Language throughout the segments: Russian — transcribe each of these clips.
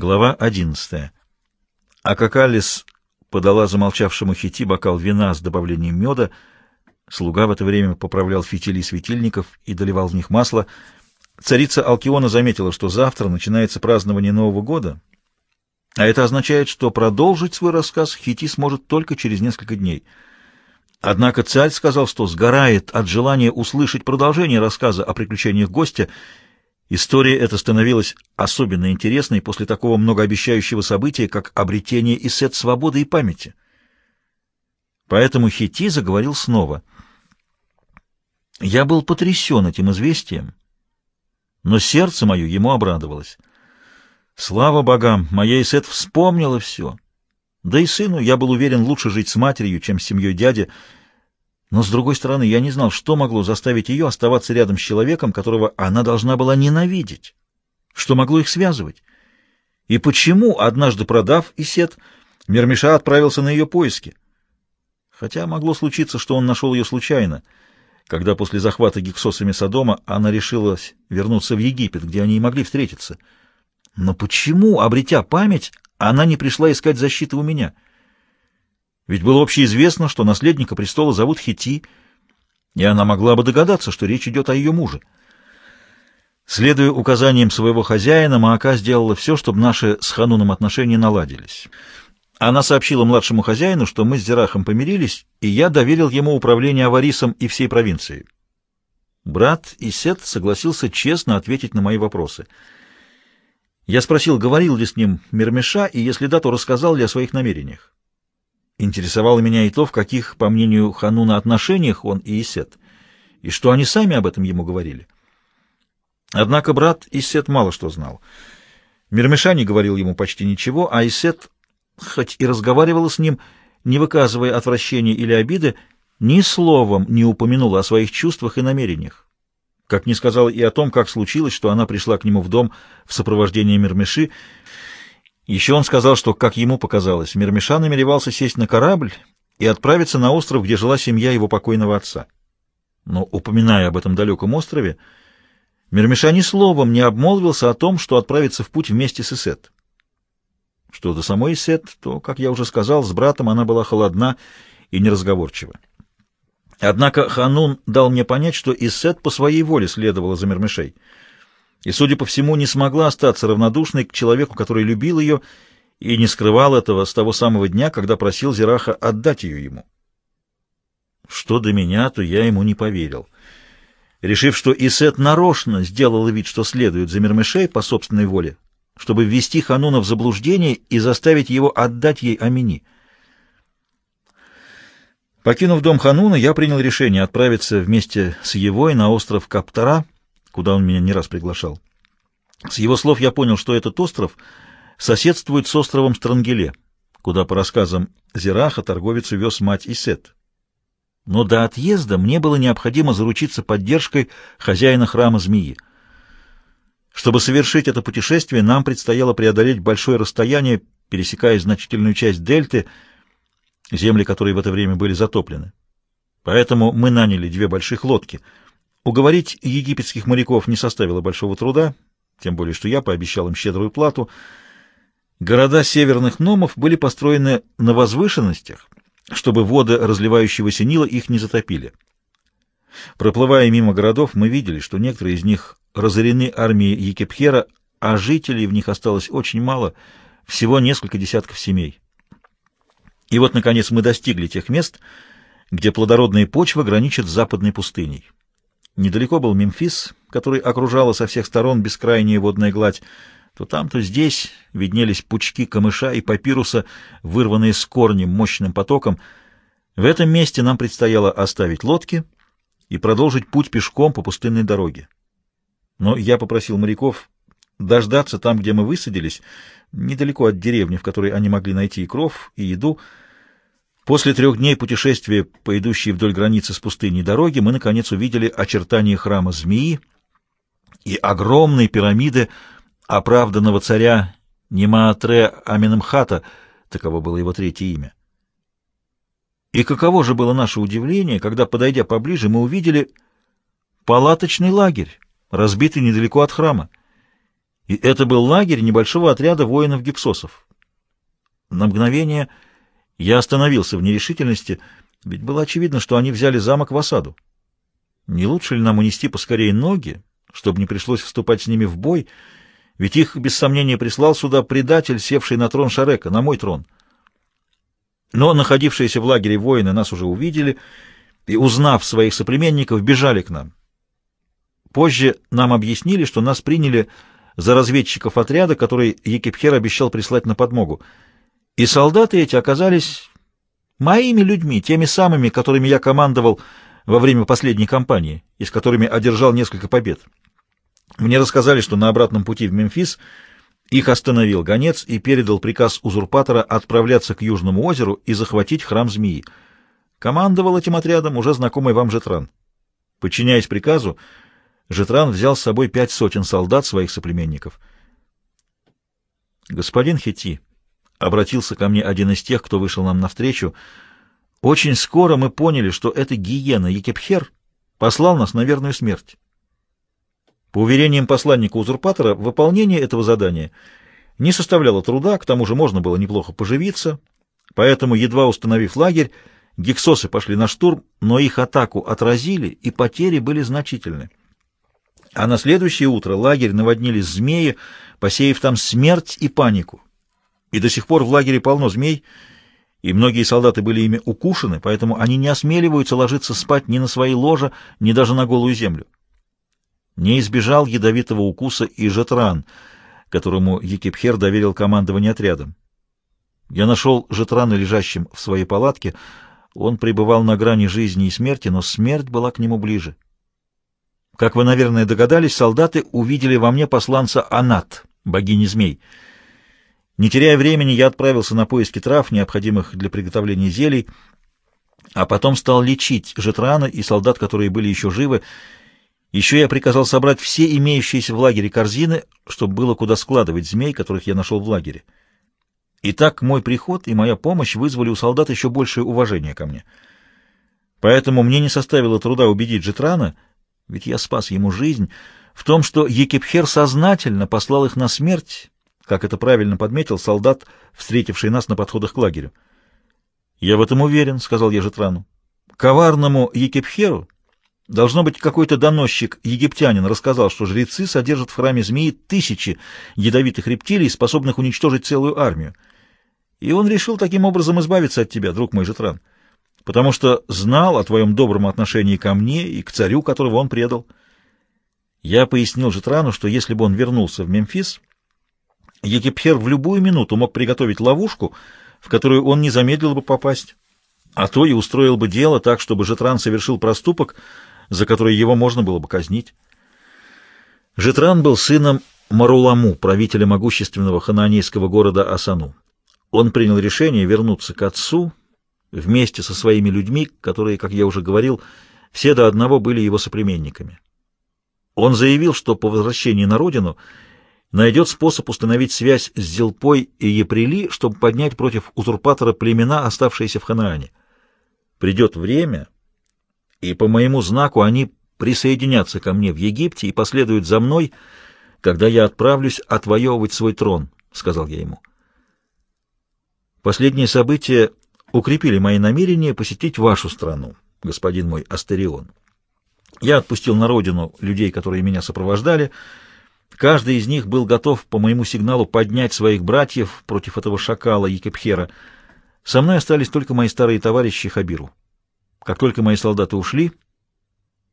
Глава 11. Акакалис подала замолчавшему хити бокал вина с добавлением меда. Слуга в это время поправлял фитили светильников и доливал в них масло. Царица Алкиона заметила, что завтра начинается празднование Нового года, а это означает, что продолжить свой рассказ Хити сможет только через несколько дней. Однако царь сказал, что сгорает от желания услышать продолжение рассказа о приключениях гостя, История эта становилась особенно интересной после такого многообещающего события, как обретение Исет свободы и памяти. Поэтому Хити заговорил снова. Я был потрясен этим известием, но сердце мое ему обрадовалось. Слава богам, моя Исет вспомнила все. Да и сыну, я был уверен, лучше жить с матерью, чем с семьей дяди, но, с другой стороны, я не знал, что могло заставить ее оставаться рядом с человеком, которого она должна была ненавидеть. Что могло их связывать? И почему, однажды продав Исет, Мермиша отправился на ее поиски? Хотя могло случиться, что он нашел ее случайно, когда после захвата гексосами Содома она решилась вернуться в Египет, где они и могли встретиться. Но почему, обретя память, она не пришла искать защиты у меня — ведь было общеизвестно, что наследника престола зовут Хити, и она могла бы догадаться, что речь идет о ее муже. Следуя указаниям своего хозяина, Маака сделала все, чтобы наши с Хануном отношения наладились. Она сообщила младшему хозяину, что мы с Зирахом помирились, и я доверил ему управление Аварисом и всей провинцией. Брат Исет согласился честно ответить на мои вопросы. Я спросил, говорил ли с ним Мирмеша, и если да, то рассказал ли о своих намерениях. Интересовало меня и то, в каких, по мнению Хануна, отношениях он и Исет, и что они сами об этом ему говорили. Однако брат Исет мало что знал. Мирмеша не говорил ему почти ничего, а Исет, хоть и разговаривала с ним, не выказывая отвращения или обиды, ни словом не упомянула о своих чувствах и намерениях. Как не сказала и о том, как случилось, что она пришла к нему в дом в сопровождении Мирмеши, еще он сказал, что, как ему показалось, Мирмиша намеревался сесть на корабль и отправиться на остров, где жила семья его покойного отца. Но, упоминая об этом далеком острове, Мирмиша ни словом не обмолвился о том, что отправится в путь вместе с Исет. Что до самой Исет, то, как я уже сказал, с братом она была холодна и неразговорчива. Однако Ханун дал мне понять, что Исет по своей воле следовала за Мирмишей — и, судя по всему, не смогла остаться равнодушной к человеку, который любил ее и не скрывал этого с того самого дня, когда просил Зираха отдать ее ему. Что до меня, то я ему не поверил. Решив, что Исет нарочно сделала вид, что следует за Мирмешей по собственной воле, чтобы ввести Хануна в заблуждение и заставить его отдать ей Амини. Покинув дом Хануна, я принял решение отправиться вместе с Евой на остров Каптара — куда он меня не раз приглашал. С его слов я понял, что этот остров соседствует с островом Странгеле, куда, по рассказам Зираха, торговец увез мать Исет. Но до отъезда мне было необходимо заручиться поддержкой хозяина храма змеи. Чтобы совершить это путешествие, нам предстояло преодолеть большое расстояние, пересекая значительную часть дельты, земли которой в это время были затоплены. Поэтому мы наняли две больших лодки — Уговорить египетских моряков не составило большого труда, тем более что я пообещал им щедрую плату. Города северных номов были построены на возвышенностях, чтобы воды разливающегося Нила их не затопили. Проплывая мимо городов, мы видели, что некоторые из них разорены армией Екипхера, а жителей в них осталось очень мало, всего несколько десятков семей. И вот, наконец, мы достигли тех мест, где плодородные почвы граничат с западной пустыней. Недалеко был Мемфис, который окружала со всех сторон бескрайняя водная гладь. То там, то здесь виднелись пучки камыша и папируса, вырванные с корнем мощным потоком. В этом месте нам предстояло оставить лодки и продолжить путь пешком по пустынной дороге. Но я попросил моряков дождаться там, где мы высадились, недалеко от деревни, в которой они могли найти и кров, и еду, После трех дней путешествия по идущей вдоль границы с пустыней дороги мы, наконец, увидели очертания храма змеи и огромной пирамиды оправданного царя Немаатре Аминамхата, таково было его третье имя. И каково же было наше удивление, когда, подойдя поближе, мы увидели палаточный лагерь, разбитый недалеко от храма. И это был лагерь небольшого отряда воинов-гипсосов. На мгновение я остановился в нерешительности, ведь было очевидно, что они взяли замок в осаду. Не лучше ли нам унести поскорее ноги, чтобы не пришлось вступать с ними в бой, ведь их, без сомнения, прислал сюда предатель, севший на трон Шарека, на мой трон. Но находившиеся в лагере воины нас уже увидели и, узнав своих соплеменников, бежали к нам. Позже нам объяснили, что нас приняли за разведчиков отряда, который Екипхер обещал прислать на подмогу. И солдаты эти оказались моими людьми, теми самыми, которыми я командовал во время последней кампании, и с которыми одержал несколько побед. Мне рассказали, что на обратном пути в Мемфис их остановил гонец и передал приказ узурпатора отправляться к Южному озеру и захватить храм змеи. Командовал этим отрядом уже знакомый вам Жетран. Подчиняясь приказу, Жетран взял с собой пять сотен солдат своих соплеменников. «Господин Хити», — обратился ко мне один из тех, кто вышел нам навстречу, — «очень скоро мы поняли, что эта гиена Екепхер послал нас на верную смерть. По уверениям посланника-узурпатора, выполнение этого задания не составляло труда, к тому же можно было неплохо поживиться, поэтому, едва установив лагерь, гексосы пошли на штурм, но их атаку отразили, и потери были значительны. А на следующее утро лагерь наводнили змеи, посеяв там смерть и панику. И до сих пор в лагере полно змей, и многие солдаты были ими укушены, поэтому они не осмеливаются ложиться спать ни на свои ложа, ни даже на голую землю. Не избежал ядовитого укуса и Жетран, которому Екипхер доверил командование отрядом. Я нашел Жетрана лежащим в своей палатке. Он пребывал на грани жизни и смерти, но смерть была к нему ближе. Как вы, наверное, догадались, солдаты увидели во мне посланца Анат, богини змей. Не теряя времени, я отправился на поиски трав, необходимых для приготовления зелий, а потом стал лечить Жетрана и солдат, которые были еще живы, еще я приказал собрать все имеющиеся в лагере корзины, чтобы было куда складывать змей, которых я нашел в лагере. И так мой приход и моя помощь вызвали у солдат еще большее уважение ко мне. Поэтому мне не составило труда убедить Джетрана, ведь я спас ему жизнь, в том, что Екипхер сознательно послал их на смерть, как это правильно подметил солдат, встретивший нас на подходах к лагерю. «Я в этом уверен», — сказал я Жетрану. «Коварному Екипхеру Должно быть, какой-то доносчик-египтянин рассказал, что жрецы содержат в храме змеи тысячи ядовитых рептилий, способных уничтожить целую армию. И он решил таким образом избавиться от тебя, друг мой Жетран, потому что знал о твоем добром отношении ко мне и к царю, которого он предал. Я пояснил Жетрану, что если бы он вернулся в Мемфис, Египхер в любую минуту мог приготовить ловушку, в которую он не замедлил бы попасть, а то и устроил бы дело так, чтобы Жетран совершил проступок, за которые его можно было бы казнить. Житран был сыном Маруламу, правителя могущественного хананейского города Асану. Он принял решение вернуться к отцу вместе со своими людьми, которые, как я уже говорил, все до одного были его соплеменниками. Он заявил, что по возвращении на родину найдет способ установить связь с Зелпой и Еприли, чтобы поднять против узурпатора племена, оставшиеся в Ханаане. Придет время, и по моему знаку они присоединятся ко мне в Египте и последуют за мной, когда я отправлюсь отвоевывать свой трон, — сказал я ему. Последние события укрепили мои намерения посетить вашу страну, господин мой Астерион. Я отпустил на родину людей, которые меня сопровождали. Каждый из них был готов по моему сигналу поднять своих братьев против этого шакала Екипхера. Со мной остались только мои старые товарищи Хабиру. Как только мои солдаты ушли,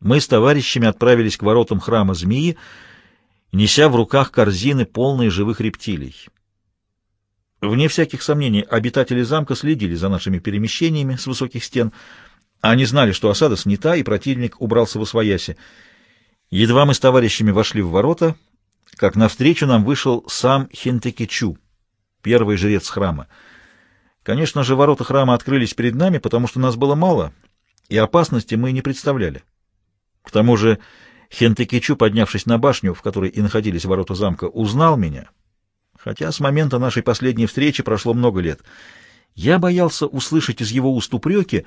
мы с товарищами отправились к воротам храма змеи, неся в руках корзины, полные живых рептилий. Вне всяких сомнений, обитатели замка следили за нашими перемещениями с высоких стен. Они знали, что осада снята, и противник убрался в освояси. Едва мы с товарищами вошли в ворота, как навстречу нам вышел сам Хентекичу, первый жрец храма. Конечно же, ворота храма открылись перед нами, потому что нас было мало — и опасности мы не представляли. К тому же Хентекичу, поднявшись на башню, в которой и находились ворота замка, узнал меня, хотя с момента нашей последней встречи прошло много лет. Я боялся услышать из его уст упреки,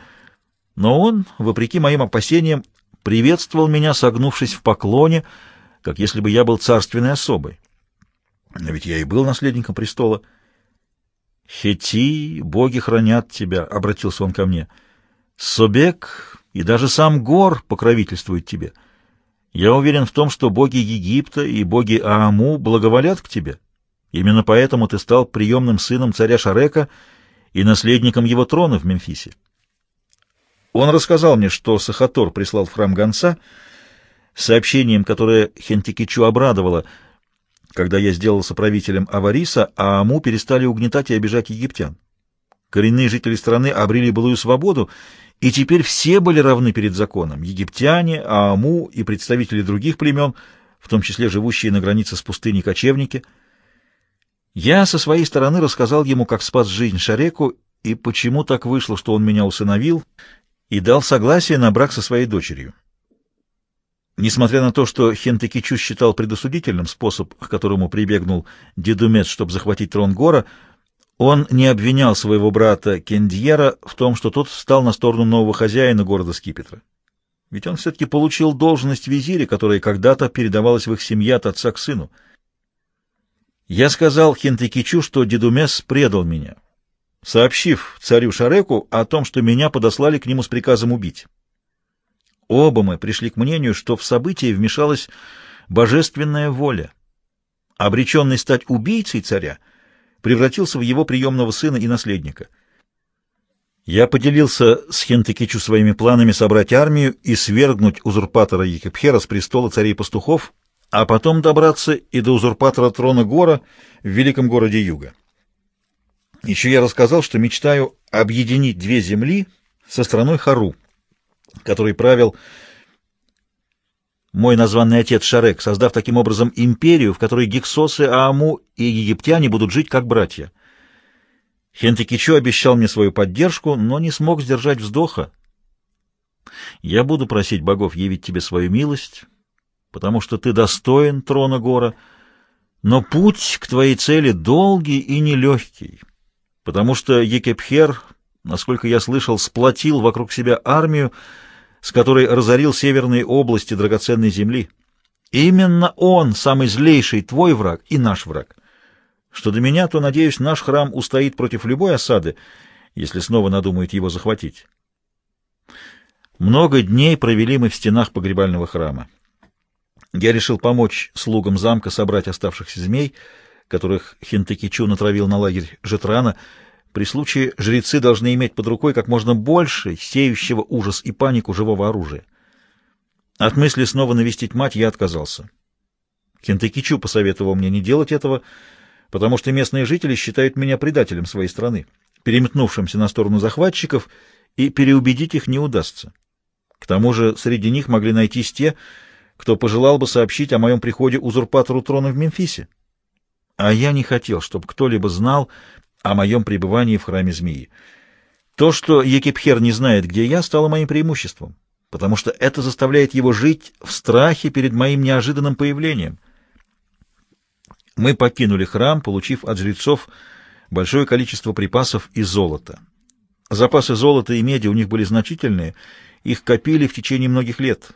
но он, вопреки моим опасениям, приветствовал меня, согнувшись в поклоне, как если бы я был царственной особой. Но ведь я и был наследником престола. Хети, боги хранят тебя, — обратился он ко мне. Собек и даже сам Гор покровительствуют тебе. Я уверен в том, что боги Египта и боги Ааму благоволят к тебе. Именно поэтому ты стал приемным сыном царя Шарека и наследником его трона в Мемфисе. Он рассказал мне, что Сахатор прислал в храм гонца сообщением, которое Хентикичу обрадовало — когда я сделался правителем Авариса, а Аму перестали угнетать и обижать египтян. Коренные жители страны обрели былую свободу, и теперь все были равны перед законом — египтяне, Ааму и представители других племен, в том числе живущие на границе с пустыней кочевники. Я со своей стороны рассказал ему, как спас жизнь Шареку, и почему так вышло, что он меня усыновил, и дал согласие на брак со своей дочерью. Несмотря на то, что Хентекичу считал предосудительным способ, к которому прибегнул Дедумец, чтобы захватить трон Гора, он не обвинял своего брата Кендьера в том, что тот встал на сторону нового хозяина города Скипетра. Ведь он все-таки получил должность визиря, которая когда-то передавалась в их семье от отца к сыну. Я сказал Хентекичу, что Дедумес предал меня, сообщив царю Шареку о том, что меня подослали к нему с приказом убить. Оба мы пришли к мнению, что в событие вмешалась божественная воля. Обреченный стать убийцей царя превратился в его приемного сына и наследника. Я поделился с Хентекичу своими планами собрать армию и свергнуть узурпатора Екипхера с престола царей-пастухов, а потом добраться и до узурпатора трона Гора в великом городе Юга. Еще я рассказал, что мечтаю объединить две земли со страной Хару — который правил мой названный отец Шарек, создав таким образом империю, в которой гиксосы, Ааму и египтяне будут жить как братья. Хентекичу обещал мне свою поддержку, но не смог сдержать вздоха. Я буду просить богов явить тебе свою милость, потому что ты достоин трона гора, но путь к твоей цели долгий и нелегкий, потому что Екепхер, насколько я слышал, сплотил вокруг себя армию, с которой разорил северные области драгоценной земли. Именно он, самый злейший твой враг и наш враг. Что до меня, то, надеюсь, наш храм устоит против любой осады, если снова надумают его захватить. Много дней провели мы в стенах погребального храма. Я решил помочь слугам замка собрать оставшихся змей, которых Хинтекичу натравил на лагерь Жетрана, при случае жрецы должны иметь под рукой как можно больше сеющего ужас и панику живого оружия. От мысли снова навестить мать я отказался. Кентекичу посоветовал мне не делать этого, потому что местные жители считают меня предателем своей страны, переметнувшимся на сторону захватчиков, и переубедить их не удастся. К тому же среди них могли найтись те, кто пожелал бы сообщить о моем приходе узурпатору трона в Мемфисе. А я не хотел, чтобы кто-либо знал о моем пребывании в храме змеи. То, что Екипхер не знает, где я, стало моим преимуществом, потому что это заставляет его жить в страхе перед моим неожиданным появлением. Мы покинули храм, получив от жрецов большое количество припасов и золота. Запасы золота и меди у них были значительные, их копили в течение многих лет.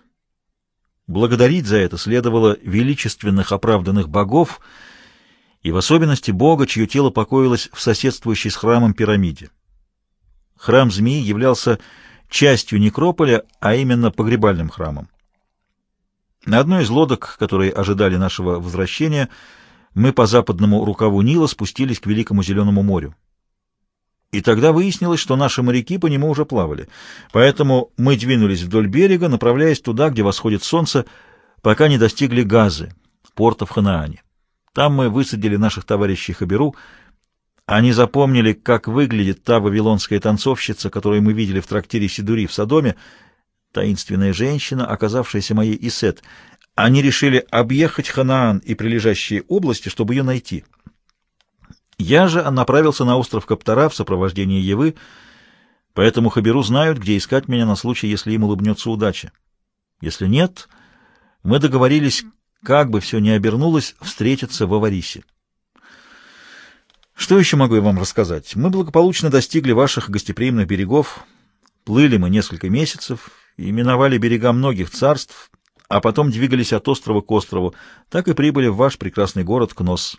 Благодарить за это следовало величественных оправданных богов — и в особенности Бога, чье тело покоилось в соседствующей с храмом пирамиде. Храм змеи являлся частью некрополя, а именно погребальным храмом. На одной из лодок, которые ожидали нашего возвращения, мы по западному рукаву Нила спустились к Великому Зеленому морю. И тогда выяснилось, что наши моряки по нему уже плавали. Поэтому мы двинулись вдоль берега, направляясь туда, где восходит солнце, пока не достигли Газы, порта в Ханаане. Там мы высадили наших товарищей Хаберу. Они запомнили, как выглядит та вавилонская танцовщица, которую мы видели в трактире Сидури в Содоме, таинственная женщина, оказавшаяся моей Исет. Они решили объехать Ханаан и прилежащие области, чтобы ее найти. Я же направился на остров Каптара в сопровождении Евы, поэтому Хаберу знают, где искать меня на случай, если им улыбнется удача. Если нет, мы договорились, как бы все ни обернулось, встретиться в Аварисе. Что еще могу я вам рассказать? Мы благополучно достигли ваших гостеприимных берегов, плыли мы несколько месяцев и миновали берега многих царств, а потом двигались от острова к острову, так и прибыли в ваш прекрасный город Кнос.